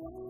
you.